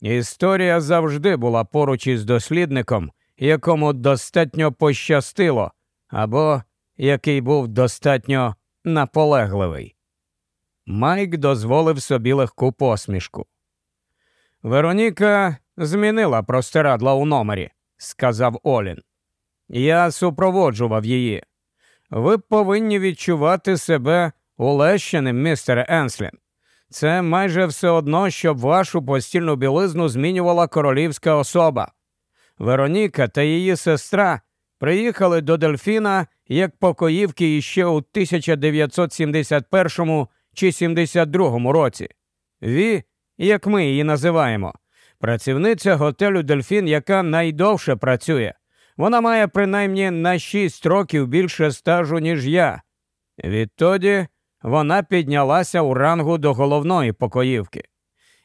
історія завжди була поруч із дослідником, якому достатньо пощастило, або який був достатньо наполегливий. Майк дозволив собі легку посмішку. Вероніка змінила простирадла у номері, сказав Олін. Я супроводжував її. Ви повинні відчувати себе улещеним, містере Енслін. Це майже все одно, щоб вашу постільну білизну змінювала королівська особа. Вероніка та її сестра приїхали до Дельфіна як покоївки іще у 1971 чи 72 році. Ві, як ми її називаємо, працівниця готелю Дельфін, яка найдовше працює. Вона має принаймні на 6 років більше стажу, ніж я. Відтоді вона піднялася у рангу до головної покоївки.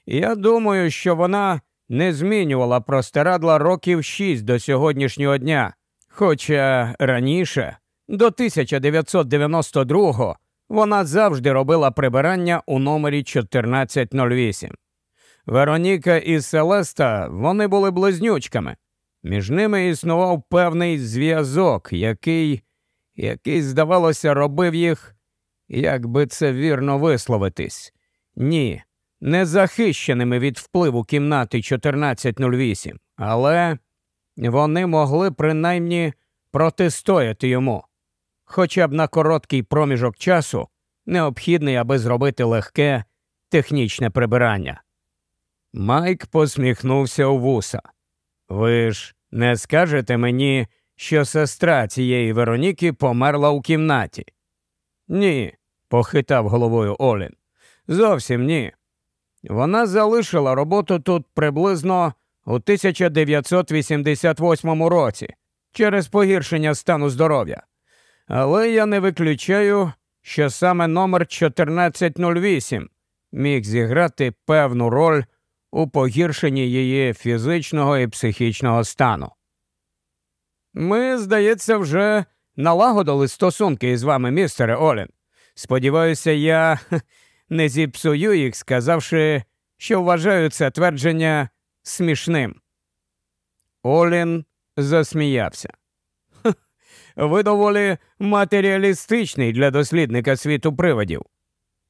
Я думаю, що вона не змінювала простирадла років шість до сьогоднішнього дня, хоча раніше, до 1992-го, вона завжди робила прибирання у номері 1408. Вероніка і Селеста вони були близнючками. Між ними існував певний зв'язок, який, який, здавалося, робив їх, як би це вірно висловитись, ні, не захищеними від впливу кімнати 1408, але вони могли принаймні протистояти йому. хоча б на короткий проміжок часу, необхідний, аби зробити легке технічне прибирання. Майк посміхнувся у вуса. Ви ж не скажете мені, що сестра цієї Вероніки померла у кімнаті? Ні, похитав головою Олін. Зовсім ні. Вона залишила роботу тут приблизно у 1988 році через погіршення стану здоров'я. Але я не виключаю, що саме номер 1408 міг зіграти певну роль у погіршенні її фізичного і психічного стану. Ми, здається, вже налагодили стосунки із вами, містере Олін. Сподіваюся, я не зіпсую їх, сказавши, що вважаю це твердження смішним. Олін засміявся. Ви доволі матеріалістичний для дослідника світу приводів.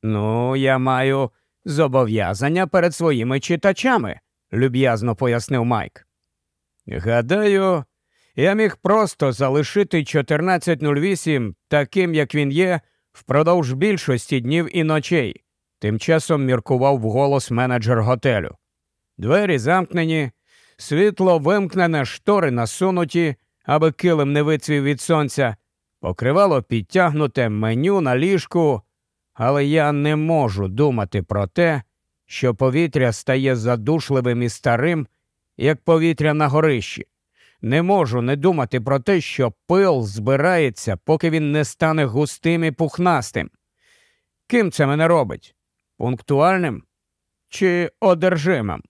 Ну, я маю зобов'язання перед своїми читачами, люб'язно пояснив Майк. Гадаю, я міг просто залишити 1408 таким, як він є, впродовж більшості днів і ночей. Тим часом міркував вголос менеджер готелю. Двері замкнені, світло вимкнене, штори насунуті, аби килим не вицвів від сонця, покривало підтягнуте меню на ліжку, але я не можу думати про те, що повітря стає задушливим і старим, як повітря на горищі. Не можу не думати про те, що пил збирається, поки він не стане густим і пухнастим. Ким це мене робить? Пунктуальним чи одержимим?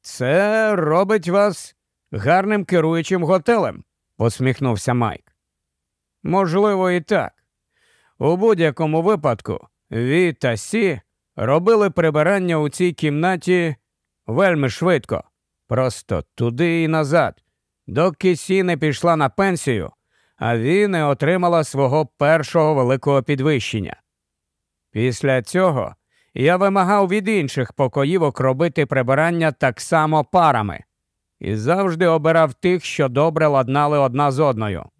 Це робить вас гарним керуючим готелем, посміхнувся Майк. Можливо, і так. У будь-якому випадку Ві та Сі робили прибирання у цій кімнаті вельми швидко, просто туди і назад, доки Сі не пішла на пенсію, а Ві не отримала свого першого великого підвищення. Після цього я вимагав від інших покоївок робити прибирання так само парами і завжди обирав тих, що добре ладнали одна з одною.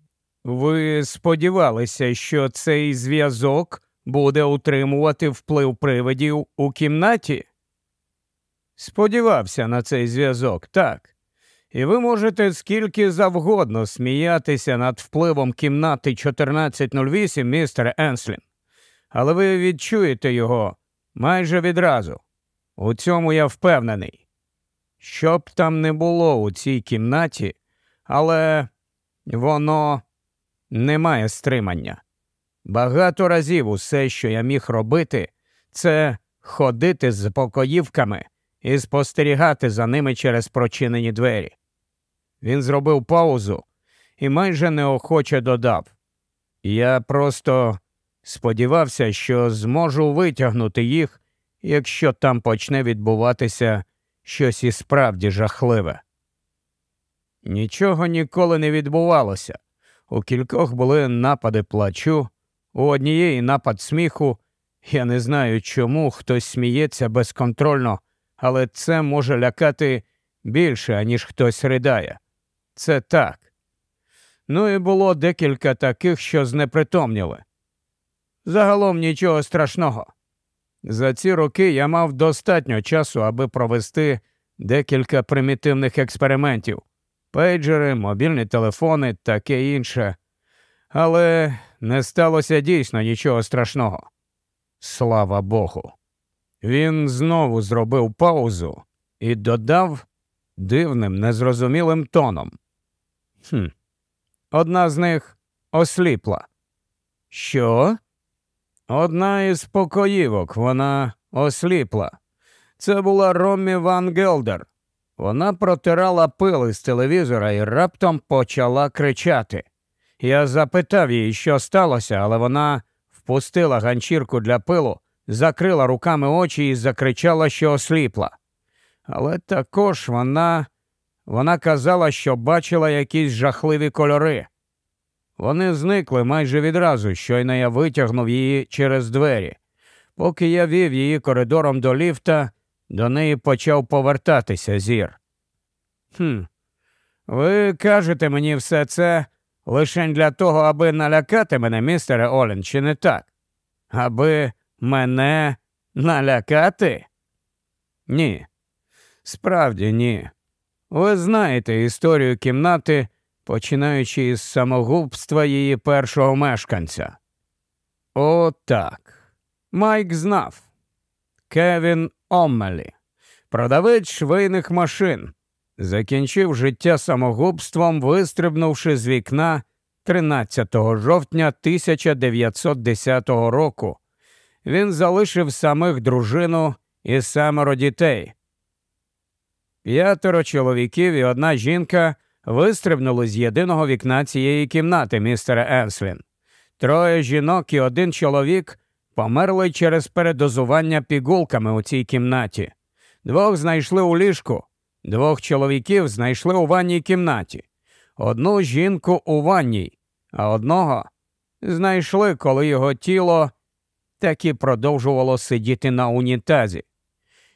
Ви сподівалися, що цей зв'язок буде утримувати вплив привидів у кімнаті? Сподівався на цей зв'язок, так. І ви можете скільки завгодно сміятися над впливом кімнати 1408, містер Енслін, але ви відчуєте його майже відразу. У цьому я впевнений. Що б там не було у цій кімнаті, але воно не має стримання. Багато разів усе, що я міг робити, це ходити з покоївками і спостерігати за ними через прочинені двері. Він зробив паузу і майже неохоче додав Я просто сподівався, що зможу витягнути їх, якщо там почне відбуватися щось і справді жахливе. Нічого ніколи не відбувалося. У кількох були напади плачу, у однієї напад сміху. Я не знаю, чому хтось сміється безконтрольно, але це може лякати більше, аніж хтось ридає. Це так. Ну і було декілька таких, що знепритомніли. Загалом нічого страшного. За ці роки я мав достатньо часу, аби провести декілька примітивних експериментів пейджери, мобільні телефони, таке інше. Але не сталося дійсно нічого страшного. Слава Богу. Він знову зробив паузу і додав дивним, незрозумілим тоном. «Хм, Одна з них осліпла. Що? Одна із покоївок, вона осліпла. Це була Роммі Ван Гелдер. Вона протирала пили з телевізора і раптом почала кричати. Я запитав її, що сталося, але вона впустила ганчірку для пилу, закрила руками очі і закричала, що осліпла. Але також вона вона казала, що бачила якісь жахливі кольори. Вони зникли майже відразу, щойно я витягнув її через двері. Поки я вів її коридором до ліфта, до неї почав повертатися зір. «Хм, Ви кажете мені все це, Лишень для того, аби налякати мене, містере Олен, чи не так? Аби мене налякати? Ні. Справді ні. Ви знаєте історію кімнати, починаючи із самогубства її першого мешканця. О, так. Майк знав. Кевін Оммелі, продавець швейних машин, закінчив життя самогубством, вистрибнувши з вікна 13 жовтня 1910 року. Він залишив самих дружину і семеро дітей. П'ятеро чоловіків і одна жінка вистрибнули з єдиного вікна цієї кімнати, містере Енслін. Троє жінок і один чоловік померли через передозування пігулками у цій кімнаті. Двох знайшли у ліжку, двох чоловіків знайшли у ванній кімнаті, одну жінку у ванній, а одного знайшли, коли його тіло так і продовжувало сидіти на унітазі.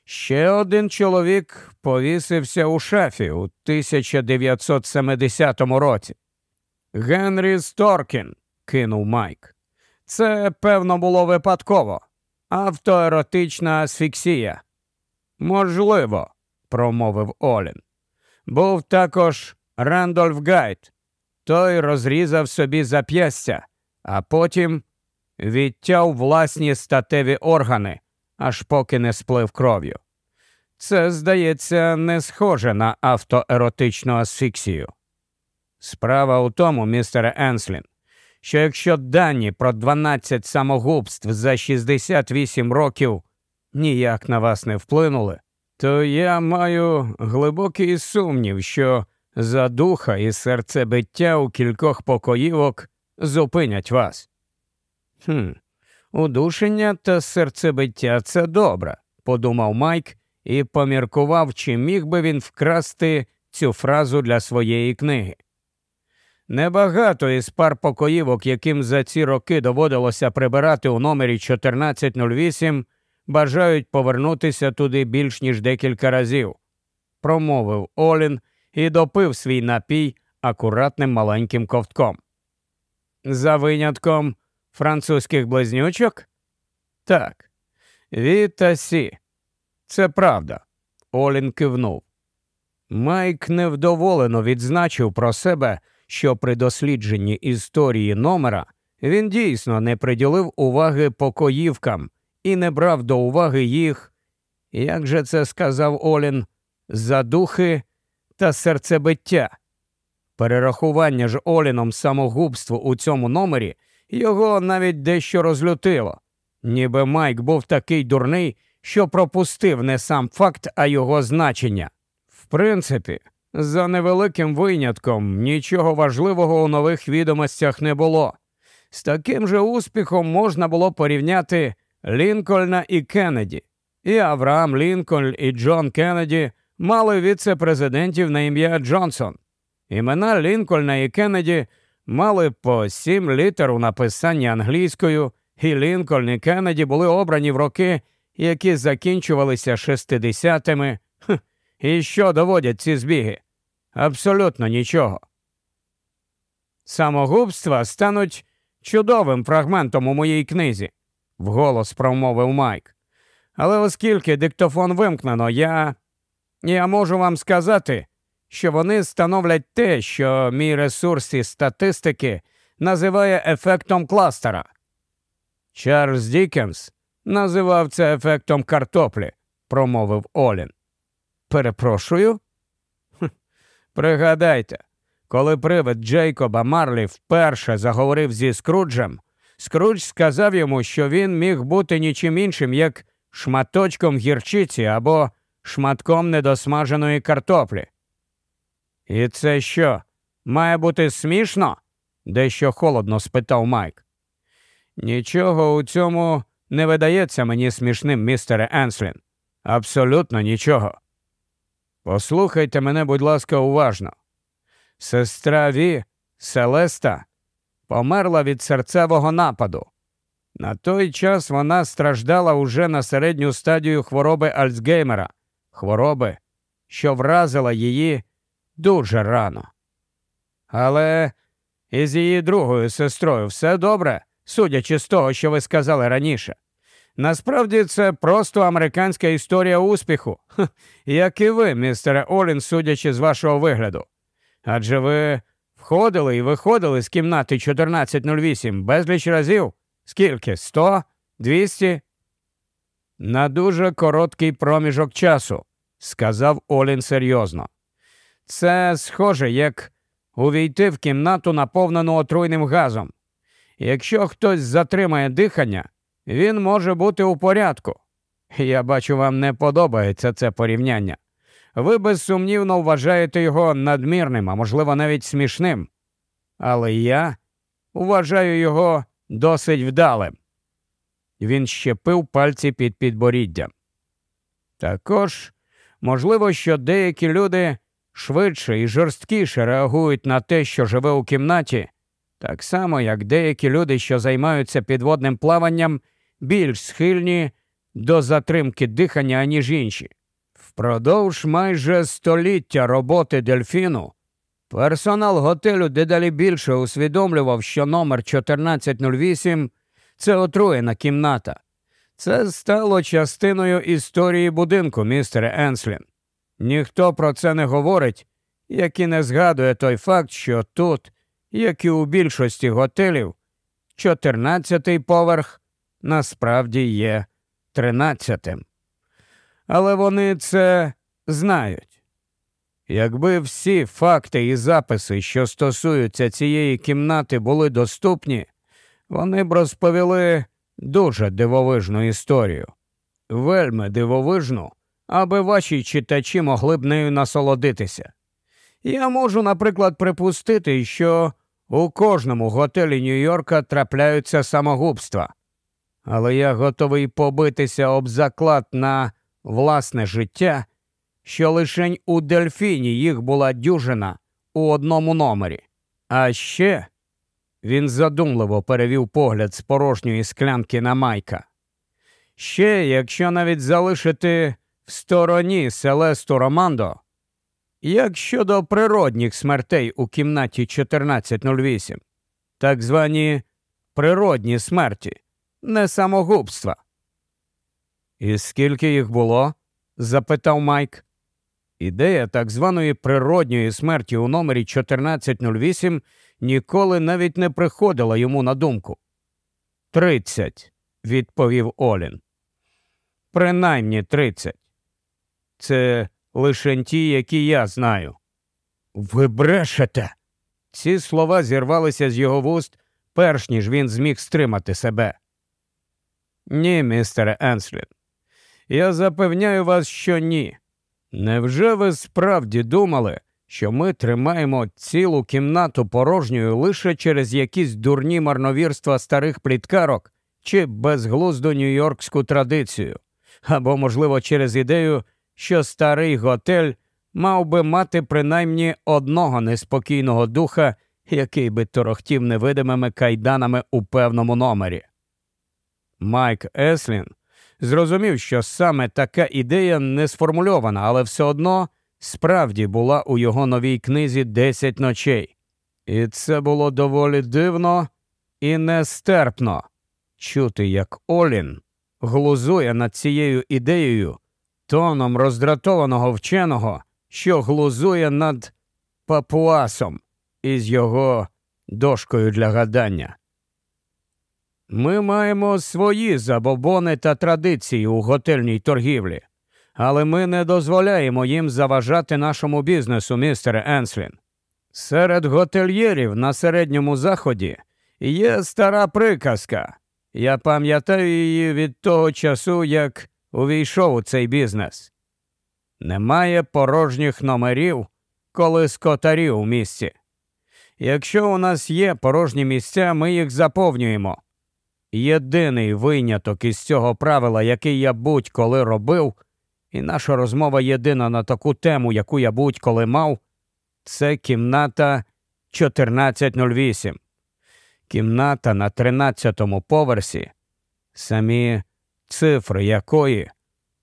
Ще один чоловік повісився у шафі у 1970 році. Генрі Сторкін, кинув Майк. Це, певно, було випадково. Автоеротична асфіксія. Можливо, промовив Олін. Був також Рендольф Гайт. Той розрізав собі зап'ястя, а потім відтяв власні статеві органи, аж поки не сплив кров'ю. Це, здається, не схоже на автоеротичну асфіксію. Справа у тому, містере Енслін, що якщо дані про 12 самогубств за 68 років ніяк на вас не вплинули, то я маю глибокий сумнів, що задуха і серцебиття у кількох покоївок зупинять вас. «Хм, Удушення та серцебиття це добре, подумав Майк і поміркував, чи міг би він вкрасти цю фразу для своєї книги. Небагато із пар покоївок, яким за ці роки доводилося прибирати у номері 1408, бажають повернутися туди більш ніж декілька разів, промовив Олін і допив свій напій акуратним маленьким ковтком. За винятком французьких близнючок? Так. Ві та сі. Це правда. Олін кивнув. Майк невдоволено відзначив про себе що при дослідженні історії номера він дійсно не приділив уваги покоївкам і не брав до уваги їх, як же це сказав Олін, задухи та серцебиття. Перерахування ж Оліном самогубству у цьому номері його навіть дещо розлютило, ніби Майк був такий дурний, що пропустив не сам факт, а його значення. В принципі, за невеликим винятком нічого важливого у нових відомостях не було. З таким же успіхом можна було порівняти Лінкольна і Кеннеді. І Авраам Лінкольн і Джон Кеннеді мали віце-президентів на ім'я Джонсон. Імена Лінкольна і Кеннеді мали по сім літер у написанні англійською, і Лінкольн і Кеннеді були обрані в роки, які закінчувалися 60-ми. І що доводять ці збіги? Абсолютно нічого. Самогубства стануть чудовим фрагментом у моїй книзі, вголос промовив Майк. Але оскільки диктофон вимкнено, я я можу вам сказати, що вони становлять те, що мій ресурс із статистики називає ефектом кластера. Чарльз Дікенс називав це ефектом картоплі, промовив Олін. Перепрошую. Пригадайте, коли привид Джейкоба Марлі вперше заговорив зі Скруджем, Скрудж сказав йому, що він міг бути нічим іншим, як шматочком гірчиці або шматком недосмаженої картоплі. І це що, має бути смішно? дещо холодно спитав Майк. Нічого у цьому не видається мені смішним, містере Енслін. Абсолютно нічого. Послухайте мене, будь ласка, уважно. Сестра Ві, Селеста, померла від серцевого нападу. На той час вона страждала уже на середню стадію хвороби Альцгеймера, хвороби, що вразила її дуже рано. Але І з її другою сестрою все добре, судячи з того, що ви сказали раніше. Насправді це просто американська історія успіху, як і ви, містере Олін, судячи з вашого вигляду. Адже ви входили і виходили з кімнати 1408 безліч разів. Скільки? Сто? Двісті? На дуже короткий проміжок часу, сказав Олін серйозно. Це схоже, як увійти в кімнату, наповнену отруйним газом. Якщо хтось затримає дихання, він може бути у порядку. Я бачу, вам не подобається це порівняння. Ви безсумнівно вважаєте його надмірним, а можливо, навіть смішним. Але я вважаю його досить вдалим. Він щепив пальці під підборіддям. Також можливо, що деякі люди швидше і жорсткіше реагують на те, що живе у кімнаті, так само як деякі люди, що займаються підводним плаванням, більш схильні до затримки дихання, аніж інші. Впродовж майже століття роботи дельфіну персонал готелю дедалі більше усвідомлював, що номер 1408 це отруєна кімната. Це стало частиною історії будинку, містере Енслін. Ніхто про це не говорить, як і не згадує той факт, що тут, як і у більшості готелів, 14-й поверх насправді є 13-тим. Але вони це знають. Якби всі факти і записи, що стосуються цієї кімнати, були доступні, вони б розповіли дуже дивовижну історію. Вельми дивовижну, аби ваші читачі могли б нею насолодитися. Я можу, наприклад, припустити, що у кожному готелі Нью-Йорка трапляються самогубства, але я готовий побитися об заклад на власне життя, що лишень у дельфіні їх була дюжина у одному номері. А ще він задумливо перевів погляд з порожньої склянки на майка. Ще, якщо навіть залишити в стороні Селесту Романдо, як щодо природних смертей у кімнаті 1408, так звані природні смерті, не самогубства. І скільки їх було? запитав Майк. Ідея так званої природньої смерті у номері 1408 ніколи навіть не приходила йому на думку. Тридцять, відповів Олін. Принаймні тридцять. Це лише ті, які я знаю. Ви брешете. Ці слова зірвалися з його вуст, перш ніж він зміг стримати себе. Ні, містере Енслін. Я запевняю вас, що ні. Невже ви справді думали, що ми тримаємо цілу кімнату порожньою лише через якісь дурні марновірства старих пліткарок чи безглузду нью-йоркську традицію, або, можливо, через ідею, що старий готель мав би мати принаймні одного неспокійного духа, який би торохтів невидимими кайданами у певному номері. Майк Еслін зрозумів, що саме така ідея не сформульована, але все одно справді була у його новій книзі «Десять ночей. І це було доволі дивно і нестерпно чути, як Олін глузує над цією ідеєю тоном роздратованого вченого, що глузує над папуасом із його дошкою для гадання. Ми маємо свої забобони та традиції у готельній торгівлі, але ми не дозволяємо їм заважати нашому бізнесу, містере Енслін. Серед готельєрів на середньому заході є стара приказка. Я пам'ятаю її від того часу, як увійшов у цей бізнес. Немає порожніх номерів, коли скотарі у місті. Якщо у нас є порожні місця, ми їх заповнюємо. Єдиний виняток із цього правила, який я будь-коли робив, і наша розмова єдина на таку тему, яку я будь-коли мав, це кімната 1408. Кімната на 13-му поверсі, самі цифри якої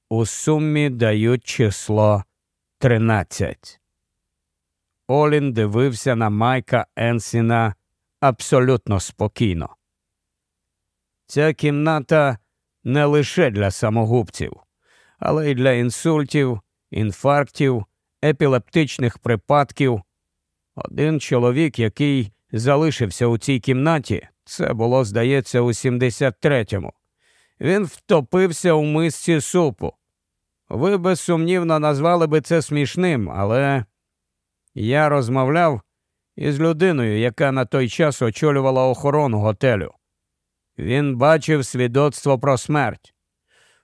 у сумі дають число 13. Олін дивився на Майка Енсіна абсолютно спокійно. Ця кімната не лише для самогубців, але й для інсультів, інфарктів, епілептичних припадків. Один чоловік, який залишився у цій кімнаті, це було, здається, у 73-му. Він втопився у мисці супу. Ви безсумнівно назвали би це смішним, але я розмовляв із людиною, яка на той час очолювала охорону готелю. Він бачив свідоцтво про смерть.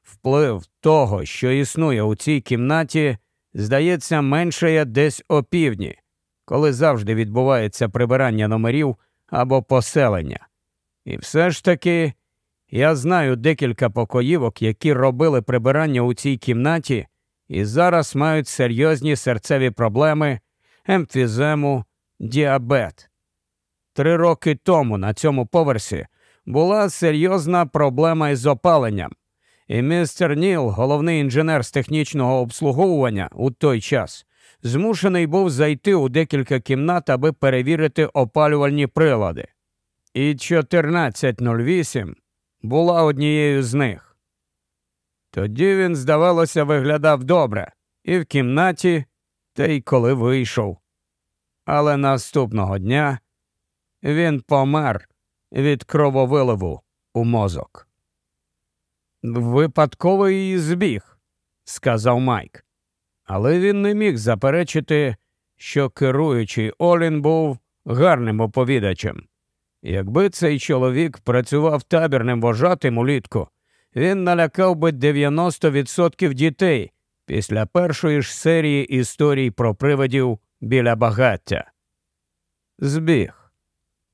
Вплив того, що існує у цій кімнаті, здається, меншає десь опівдні, коли завжди відбувається прибирання номерів або поселення. І все ж таки я знаю декілька покоївок, які робили прибирання у цій кімнаті і зараз мають серйозні серцеві проблеми, емфізему, діабет. Три роки тому на цьому поверсі була серйозна проблема із опаленням, і містер Ніл, головний інженер з технічного обслуговування у той час, змушений був зайти у декілька кімнат, аби перевірити опалювальні прилади. І 1408 була однією з них. Тоді він, здавалося, виглядав добре і в кімнаті, та й коли вийшов. Але наступного дня він помер від крововиливу у мозок. Випадковий збіг, сказав Майк. Але він не міг заперечити, що керуючий Олін був гарним оповідачем. Якби цей чоловік працював табірним вожатим улітку, він налякав би 90% дітей після першої ж серії історій про привидів біля багаття. Збіг.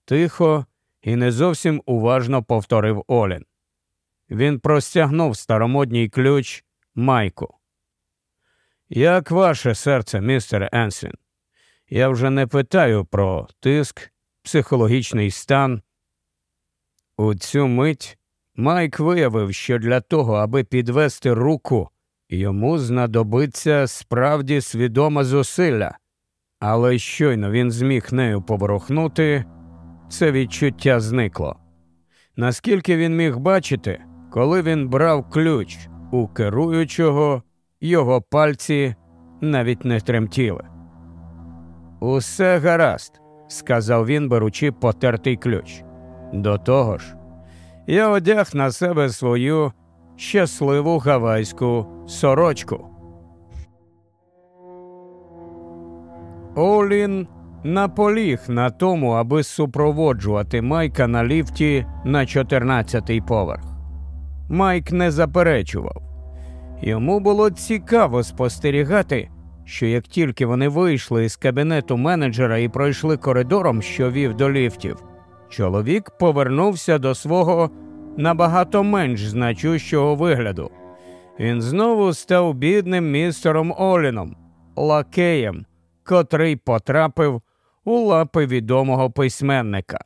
Тихо і не зовсім уважно повторив Олін. Він простягнув старомодній ключ Майку. Як ваше серце, містер Енсін? Я вже не питаю про тиск психологічний стан. У цю мить Майк виявив, що для того, аби підвести руку, йому знадобиться справді свідоме зусилля, але щойно він зміг нею поворухнути, це відчуття зникло. Наскільки він міг бачити, коли він брав ключ у керуючого, його пальці навіть не тремтіли. Усе гаразд, сказав він, беручи потертий ключ. До того ж, я одяг на себе свою щасливу гавайську сорочку. Олін наполіг на тому, аби супроводжувати Майка на ліфті на 14-й поверх. Майк не заперечував. Йому було цікаво спостерігати, що як тільки вони вийшли із кабінету менеджера і пройшли коридором, що вів до ліфтів, чоловік повернувся до свого набагато менш значущого вигляду. Він знову став бідним містером Оліном, лакеєм, котрий потрапив у лапи відомого письменника.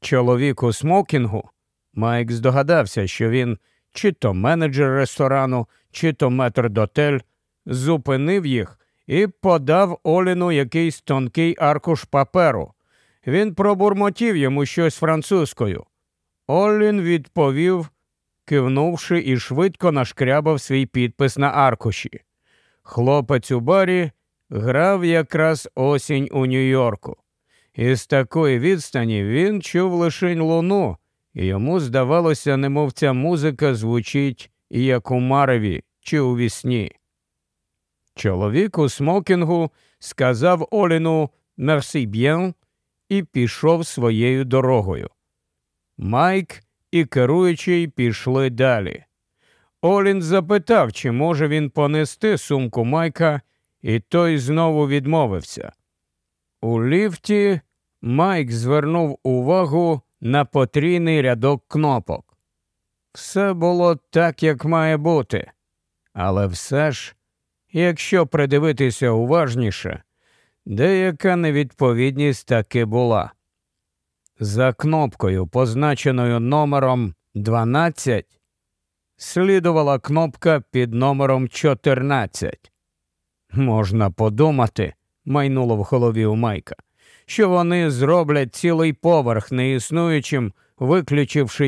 Чоловік у смокінгу Майк здогадався, що він чи то менеджер ресторану, чи то метрдотель зупинив їх і подав Оліну якийсь тонкий аркуш паперу. Він пробурмотів йому щось французькою. Олін відповів, кивнувши і швидко нашкрябав свій підпис на аркуші. Хлопець у барі грав якраз осінь у Нью-Йорку. Із такої відстані він чув лишень луну, і йому здавалося, немов ця музика звучить як у мареві чи у вісні. Чоловік у смокінгу сказав Оліну «Мерсі б'єн» і пішов своєю дорогою. Майк і керуючий пішли далі. Олін запитав, чи може він понести сумку Майка, і той знову відмовився. У ліфті Майк звернув увагу на потрійний рядок кнопок. Все було так, як має бути, але все ж Якщо придивитися уважніше, деяка невідповідність таки була. За кнопкою, позначеною номером 12, слідувала кнопка під номером 14. Можна подумати, майнуло в голові у Майка, що вони зроблять цілий поверх неіснуючим, виключивши